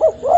Woo, woo.